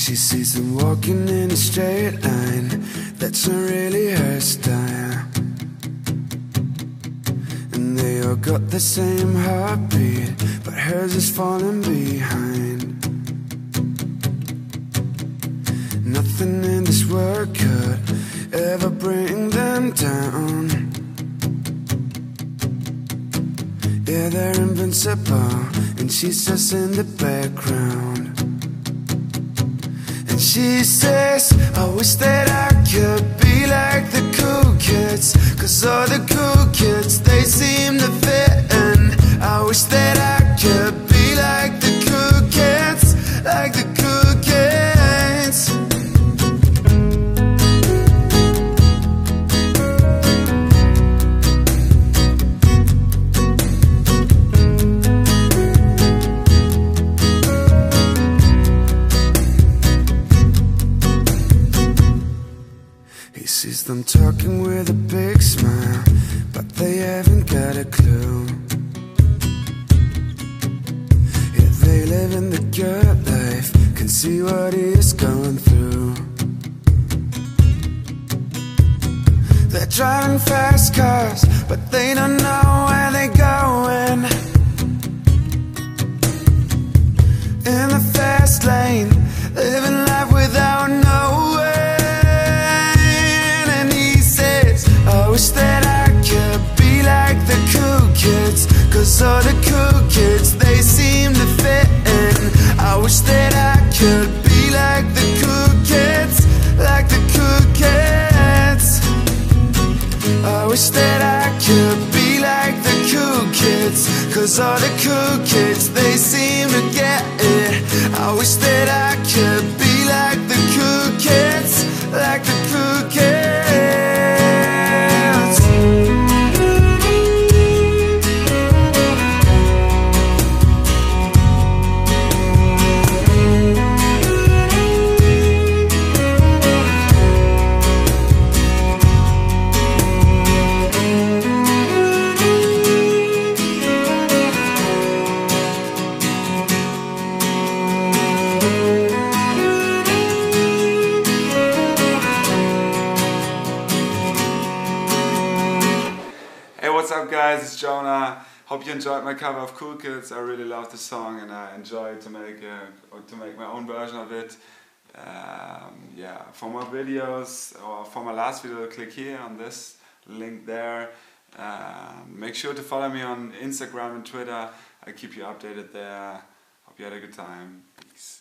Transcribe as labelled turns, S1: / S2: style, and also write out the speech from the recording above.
S1: she sees them walking in a straight line. That's not really her style. And they all got the same heartbeat, but hers is falling behind. Nothing in this world could ever bring them down. Yeah, they're invincible, and she's just in the background. She says, I wish that I could be like the cool kids. Cause all the He sees them talking with a big smile, but they haven't got a clue. Yeah, they live in the good life, can see what he is going through. They're driving fast cars, but they don't know where they're going. All the cool kids, they seem to fit in. I wish that I could be like the cool kids, like the cool kids. I wish that I could be like the cool kids Cause all the cool kids, they seem to get it I wish that I could be like the cool kids Like
S2: what's up, guys? It's Jonah. Hope you enjoyed my cover of Cool Kids. I really love the song, and I enjoy to make uh, to make my own version of it. Um, yeah, for more videos or for my last video, click here on this link there. Um, make sure to follow me on Instagram and Twitter. I keep you updated there. Hope you had a good time. Peace.